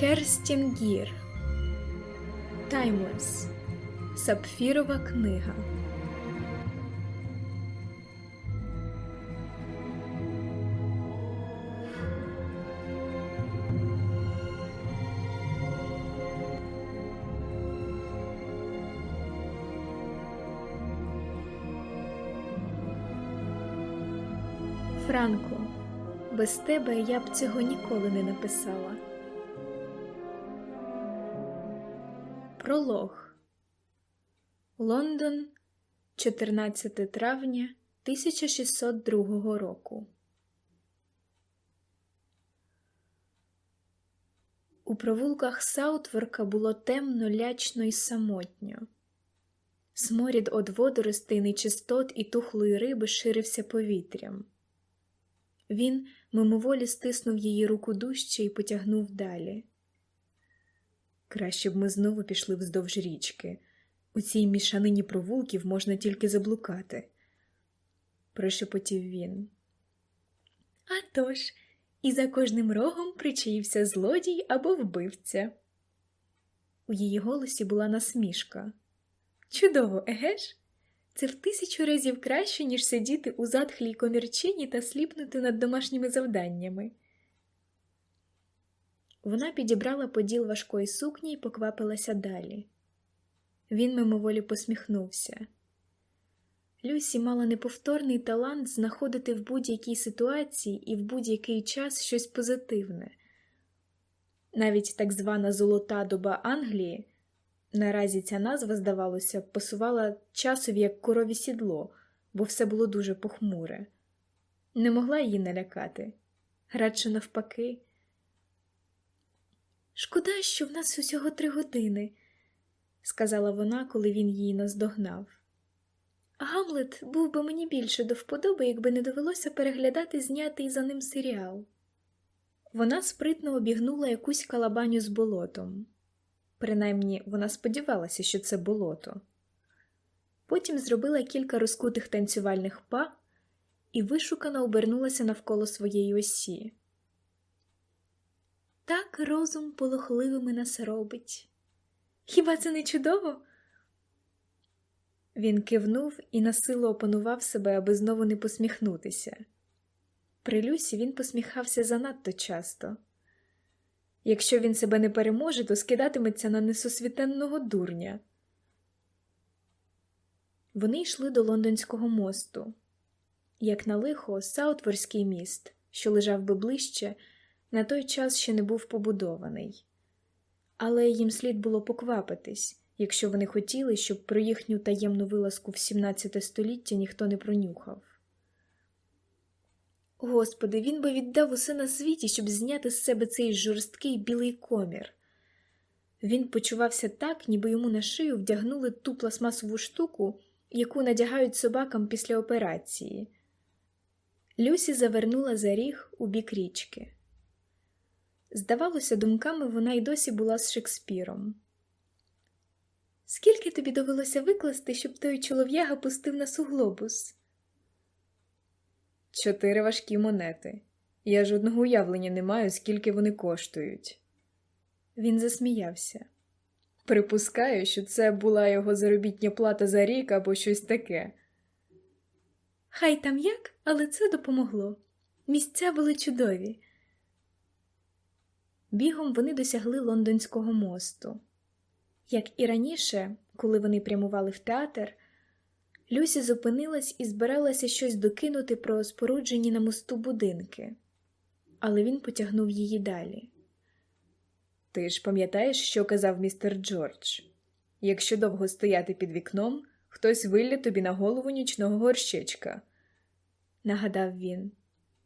Керстінгір Таймлес Сапфірова книга. Франко, без тебе я б цього ніколи не написала. Пролог Лондон, 14 травня 1602 року. У провулках Саутворка було темно, лячно і самотньо. Сморід од водоростей, нечистот і тухлої риби ширився повітрям. Він мимоволі стиснув її руку дужче і потягнув далі. Краще б ми знову пішли вздовж річки. У цій мішанині провулків можна тільки заблукати, прошепотів він. «А тож, і за кожним рогом причаївся злодій або вбивця. У її голосі була насмішка. Чудово, еге ж? Це в тисячу разів краще, ніж сидіти у затхлій комірчині та сліпнути над домашніми завданнями. Вона підібрала поділ важкої сукні і поквапилася далі. Він мимоволі посміхнувся. Люсі мала неповторний талант знаходити в будь-якій ситуації і в будь-який час щось позитивне. Навіть так звана золота доба Англії. Наразі ця назва, здавалося, посувала часові як корові сідло, бо все було дуже похмуре. Не могла її налякати, радше навпаки. Шкода, що в нас усього три години, сказала вона, коли він її наздогнав. Гамлет був би мені більше до вподоби, якби не довелося переглядати знятий за ним серіал. Вона спритно обігнула якусь калабаню з болотом. Принаймні вона сподівалася, що це болото. Потім зробила кілька розкутих танцювальних па і вишукано обернулася навколо своєї осі. Так розум полохливими нас робить. Хіба це не чудово? Він кивнув і насилу опанував себе, аби знову не посміхнутися. При Люсі він посміхався занадто часто. Якщо він себе не переможе, то скидатиметься на несосвітенного дурня. Вони йшли до лондонського мосту. Як на лихо, Саутворський міст, що лежав би ближче, на той час ще не був побудований, але їм слід було поквапитись, якщо вони хотіли, щоб про їхню таємну вилазку в 17 століття ніхто не пронюхав. Господи, він би віддав усе на світі, щоб зняти з себе цей жорсткий білий комір. Він почувався так, ніби йому на шию вдягнули ту пластмасову штуку, яку надягають собакам після операції. Люсі завернула за ріг у бік річки. Здавалося, думками вона й досі була з Шекспіром. Скільки тобі довелося викласти, щоб той чолов'яга пустив нас у глобус? Чотири важкі монети. Я жодного уявлення не маю, скільки вони коштують. Він засміявся. Припускаю, що це була його заробітня плата за рік або щось таке. Хай там як, але це допомогло. Місця були чудові. Бігом вони досягли лондонського мосту. Як і раніше, коли вони прямували в театр, Люсі зупинилась і збиралася щось докинути про споруджені на мосту будинки, але він потягнув її далі. Ти ж пам'ятаєш, що казав містер Джордж? Якщо довго стояти під вікном, хтось вилє тобі на голову нічного горщечка, нагадав він.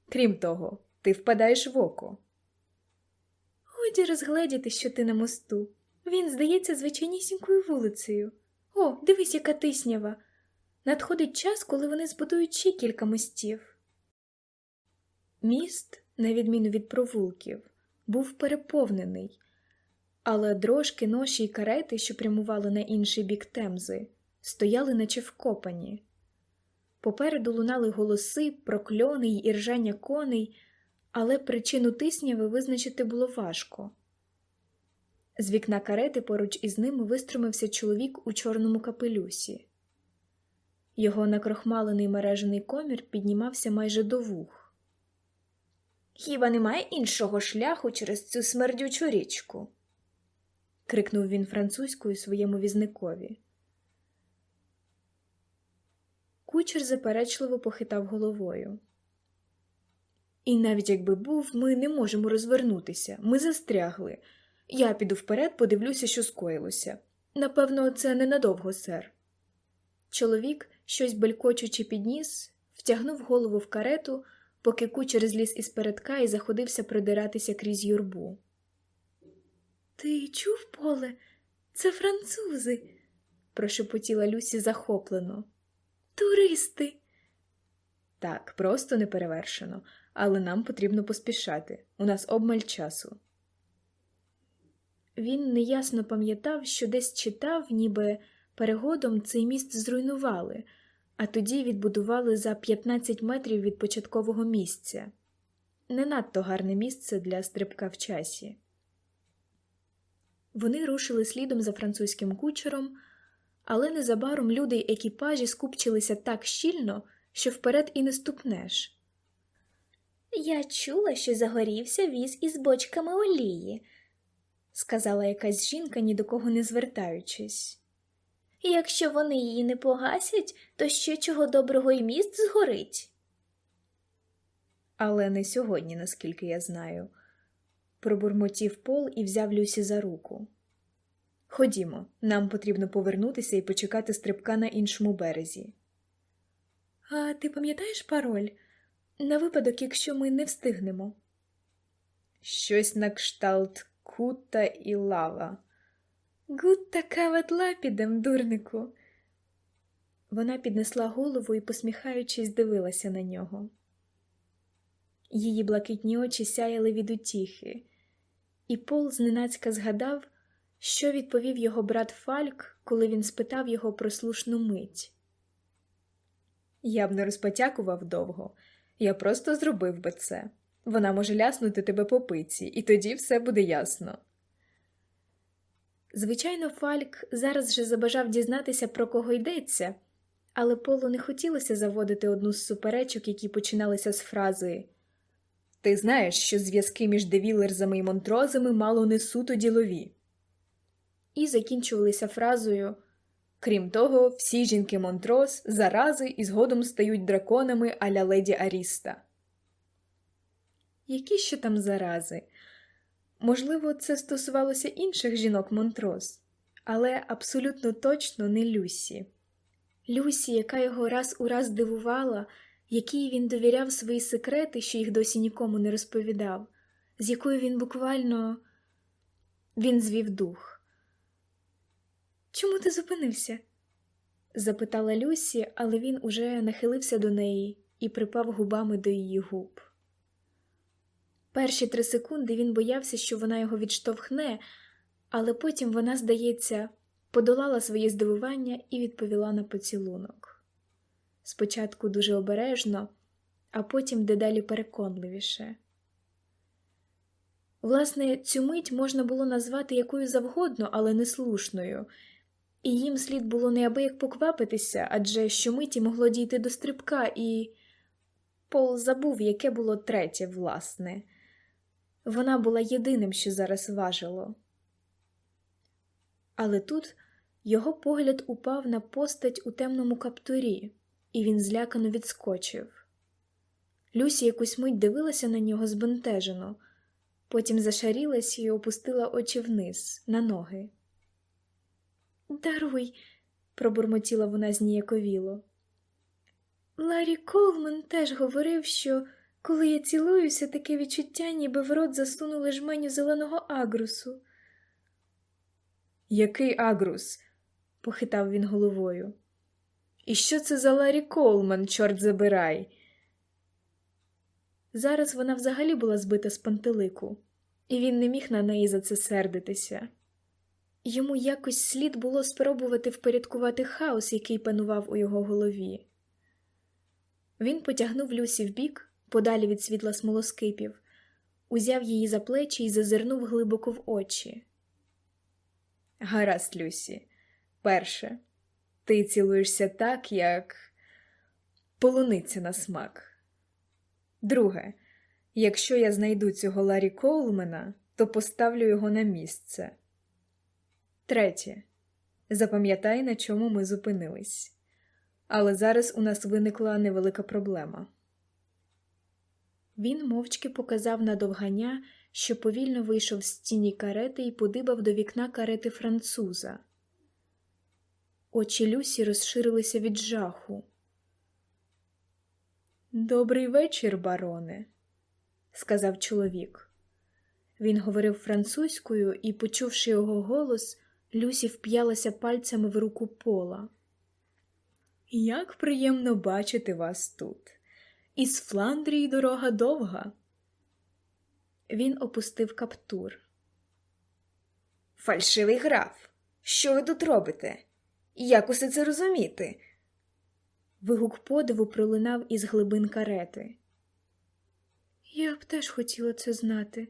Крім того, ти впадаєш в око. Годі розгледіти, що ти на мосту. Він, здається, звичайнісінькою вулицею. О, дивись, яка тиснява. Надходить час, коли вони збудують ще кілька мостів. Міст, на відміну від провулків, був переповнений, але дрожки, ноші й карети, що прямували на інший бік темзи, стояли, наче вкопані. Попереду лунали голоси, прокльони й іржання коней, але причину тисняви визначити було важко. З вікна карети поруч із ними виструмився чоловік у чорному капелюсі. Його накрохмалений мережений комір піднімався майже до вух. Хіба немає іншого шляху через цю смердючу річку? крикнув він французькою своєму візникові. Кучер заперечливо похитав головою. І навіть якби був, ми не можемо розвернутися, ми застрягли. Я піду вперед, подивлюся, що скоїлося. Напевно, це ненадовго, сер. Чоловік, щось белькочучи підніс, втягнув голову в карету, поки кучер зліз із передка і заходився придиратися крізь юрбу. Ти чув, поле? Це французи, прошепотіла Люсі захоплено. Туристи. Так, просто неперевершено, але нам потрібно поспішати. У нас обмаль часу. Він неясно пам'ятав, що десь читав, ніби перегодом цей міст зруйнували, а тоді відбудували за 15 метрів від початкового місця. Не надто гарне місце для стрибка в часі. Вони рушили слідом за французьким кучером, але незабаром люди й екіпажі скупчилися так щільно, що вперед і не ступнеш. Я чула, що загорівся віз із бочками олії, сказала якась жінка, ні до кого не звертаючись. Якщо вони її не погасять, то ще чого доброго й міст згорить. Але не сьогодні, наскільки я знаю, пробурмотів Пол і взяв Люсі за руку. Ходімо, нам потрібно повернутися і почекати стрибка на іншому березі. А ти пам'ятаєш пароль? На випадок, якщо ми не встигнемо. Щось на кшталт кута і лава. Гутта кават лапідем, дурнику. Вона піднесла голову і, посміхаючись, дивилася на нього. Її блакитні очі сяяли від утіхи, і Пол зненацька згадав, що відповів його брат Фальк, коли він спитав його про слушну мить. Я б не розпотякував довго, я просто зробив би це. Вона може ляснути тебе по пиці, і тоді все буде ясно. Звичайно, Фальк зараз же забажав дізнатися, про кого йдеться, але Полу не хотілося заводити одну з суперечок, які починалися з фрази Ти знаєш, що зв'язки між девілерзами і монтрозами мало не суто ділові. І закінчувалися фразою Крім того, всі жінки Монтроз зарази і згодом стають драконами аля леді Аріста. Які ще там зарази? Можливо, це стосувалося інших жінок Монтроз, але абсолютно точно не Люсі. Люсі, яка його раз у раз дивувала, якій він довіряв свої секрети, що їх досі нікому не розповідав, з якою він буквально він звів дух. Чому ти зупинився? запитала Люсі, але він уже нахилився до неї і припав губами до її губ. Перші три секунди він боявся, що вона його відштовхне, але потім вона, здається, подолала своє здивування і відповіла на поцілунок. Спочатку дуже обережно, а потім дедалі переконливіше. Власне, цю мить можна було назвати якою завгодно, але неслушною, і їм слід було неабияк поквапитися, адже щомиті могло дійти до стрибка, і Пол забув, яке було третє, власне. Вона була єдиним, що зараз важило. Але тут його погляд упав на постать у темному каптурі, і він злякано відскочив. Люсі якусь мить дивилася на нього збентежено, потім зашарілась і опустила очі вниз, на ноги. Даруй, пробурмотіла вона зніяковіло. Ларі Колман теж говорив, що коли я цілуюся, таке відчуття, ніби в рот засунули жменю зеленого агрусу. Який агрус? похитав він головою. І що це за Ларі Колман, чорт забирай? Зараз вона взагалі була збита з пантелику, і він не міг на неї за це сердитися. Йому якось слід було спробувати впорядкувати хаос, який панував у його голові. Він потягнув Люсі вбік, подалі від світла смолоскипів, узяв її за плечі і зазирнув глибоко в очі. Гаразд, Люсі. Перше, ти цілуєшся так, як полуниця на смак. Друге, якщо я знайду цього Ларі Коулмена, то поставлю його на місце. Третє. Запам'ятай, на чому ми зупинились. Але зараз у нас виникла невелика проблема. Він мовчки показав на довганя, що повільно вийшов з тіні карети і подибав до вікна карети француза. Очі Люсі розширилися від жаху. Добрий вечір, бароне, сказав чоловік. Він говорив французькою і, почувши його голос, Люсі вп'ялася пальцями в руку пола. Як приємно бачити вас тут. Із Фландрії дорога довга. Він опустив каптур. Фальшивий граф. Що ви тут робите? Як усе це розуміти? Вигук подиву пролунав із глибин карети. Я б теж хотіла це знати,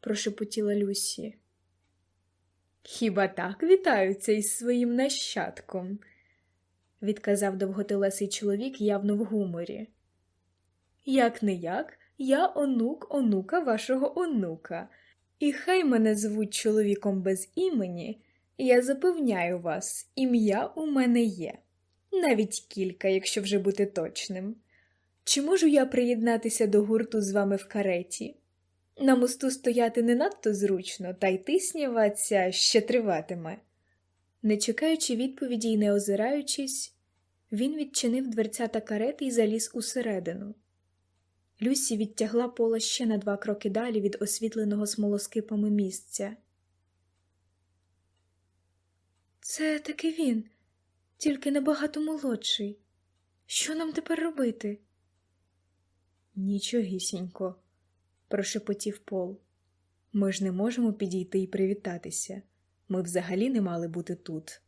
прошепотіла Люсі. Хіба так вітаються із своїм нащадком? відказав довготелесий чоловік явно в гуморі. Як не як, я онук онука вашого онука, і хай мене звуть чоловіком без імені, я запевняю вас, ім'я у мене є, навіть кілька, якщо вже бути точним. Чи можу я приєднатися до гурту з вами в кареті? На мосту стояти не надто зручно, та й тисніваться ще триватиме. Не чекаючи відповіді й не озираючись, він відчинив дверцята карети і заліз усередину. Люсі відтягла пола ще на два кроки далі від освітленого смолоскипами місця. Це таки він, тільки набагато молодший. Що нам тепер робити? Нічогісінько, прошепотів Пол. Ми ж не можемо підійти і привітатися. Ми взагалі не мали бути тут.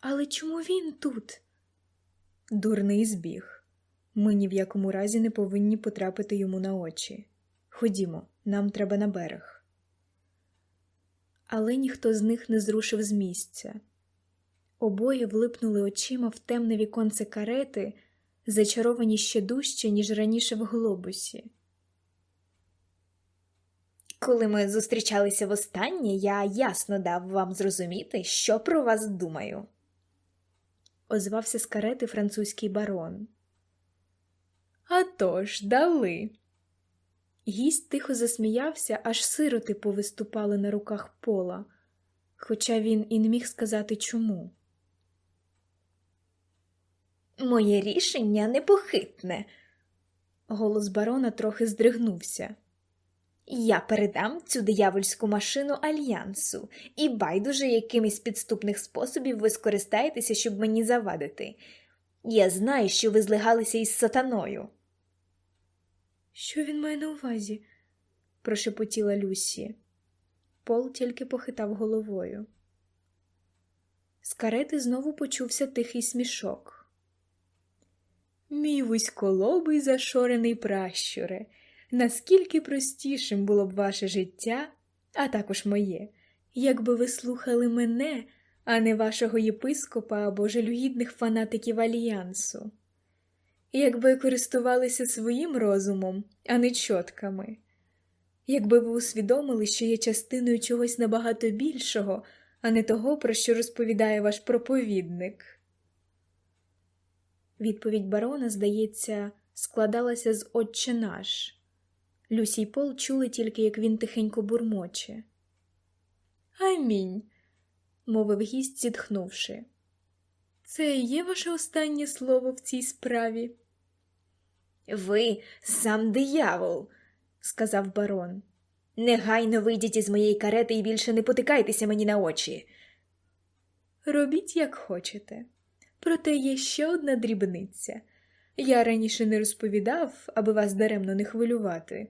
Але чому він тут? Дурний збіг. Ми ні в якому разі не повинні потрапити йому на очі. Ходімо, нам треба на берег. Але ніхто з них не зрушив з місця. Обоє влипнули очима в темне віконце карети, зачаровані ще дужче, ніж раніше в глобусі. Коли ми зустрічалися востаннє, я ясно дав вам зрозуміти, що про вас думаю. Озвався з карети французький барон. «А тож, дали. Гість тихо засміявся, аж сироти повиступали на руках пола, хоча він і не міг сказати чому. Моє рішення непохитне. Голос барона трохи здригнувся. Я передам цю диявольську машину альянсу, і байдуже якимось підступних способів ви скористаєтеся, щоб мені завадити. Я знаю, що ви злигалися із сатаною. Що він має на увазі? прошепотіла Люсі. Пол тільки похитав головою. З карети знову почувся тихий смішок. Мій вузьколобий зашорений пращуре, наскільки простішим було б ваше життя, а також моє, якби ви слухали мене, а не вашого єпископа або жалюгідних фанатиків альянсу, якби користувалися своїм розумом, а не чотками, якби ви усвідомили, що є частиною чогось набагато більшого, а не того, про що розповідає ваш проповідник. Відповідь барона, здається, складалася з Отче наш. Люсі й Пол чули тільки, як він тихенько бурмоче. Амінь, мовив гість, зітхнувши. Це є ваше останнє слово в цій справі? Ви сам диявол, сказав барон. Негайно вийдіть із моєї карети і більше не потикайтеся мені на очі. Робіть, як хочете. Проте є ще одна дрібниця. Я раніше не розповідав, аби вас даремно не хвилювати,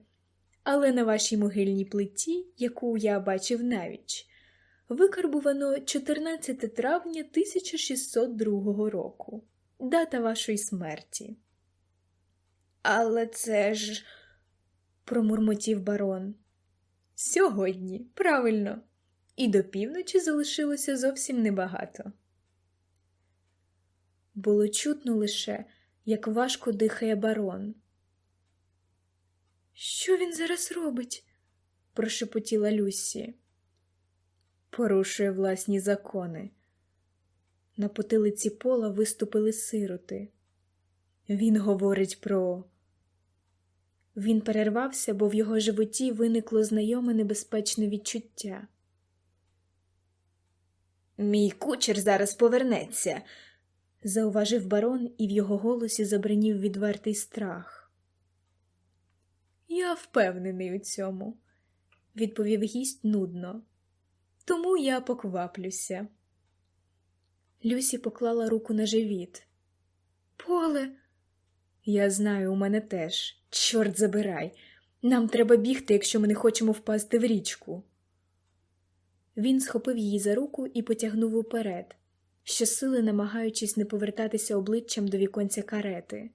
але на вашій могильній плиті, яку я бачив навіч, викарбувано 14 травня 1602 року, дата вашої смерті. Але це ж, промурмотів барон. Сьогодні, правильно, і до півночі залишилося зовсім небагато. Було чутно лише, як важко дихає барон. Що він зараз робить? прошепотіла Люсі. Порушує власні закони. На потилиці пола виступили сироти. Він говорить про. Він перервався, бо в його животі виникло знайоме небезпечне відчуття. Мій кучер зараз повернеться, зауважив барон, і в його голосі забринів відвертий страх. Я впевнений у цьому, відповів гість нудно. Тому я покваплюся. Люсі поклала руку на живіт. Поле, я знаю, у мене теж. Чорт забирай. Нам треба бігти, якщо ми не хочемо впасти в річку. Він схопив її за руку і потягнув уперед, щосили намагаючись не повертатися обличчям до віконця карети.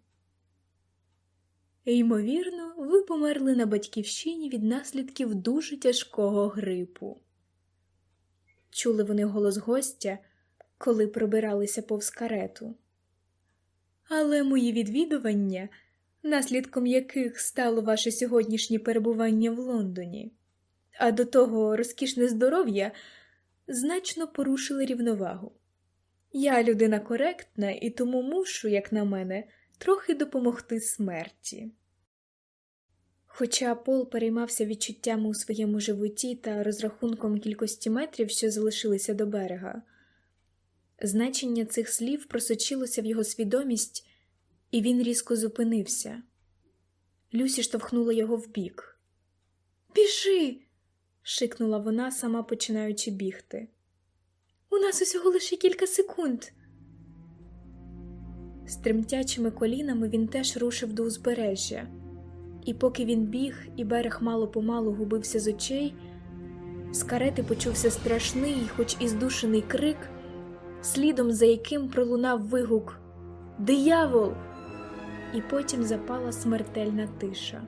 Ймовірно, ви померли на батьківщині від наслідків дуже тяжкого грипу. Чули вони голос гостя, коли пробиралися повз карету. Але мої відвідування, наслідком яких стало ваше сьогоднішнє перебування в Лондоні, а до того розкішне здоров'я, значно порушили рівновагу. Я людина коректна і тому мушу, як на мене, трохи допомогти смерті. Хоча Пол переймався відчуттями у своєму животі та розрахунком кількості метрів, що залишилися до берега, значення цих слів просочилося в його свідомість, і він різко зупинився. Люсі штовхнула його вбік. Біжи. шикнула вона, сама починаючи бігти. У нас усього лише кілька секунд. З тремтячими колінами він теж рушив до узбережжя, і поки він біг, і берег мало помалу губився з очей, з карети почувся страшний, хоч і здушений крик, слідом за яким пролунав вигук Диявол! І потім запала смертельна тиша.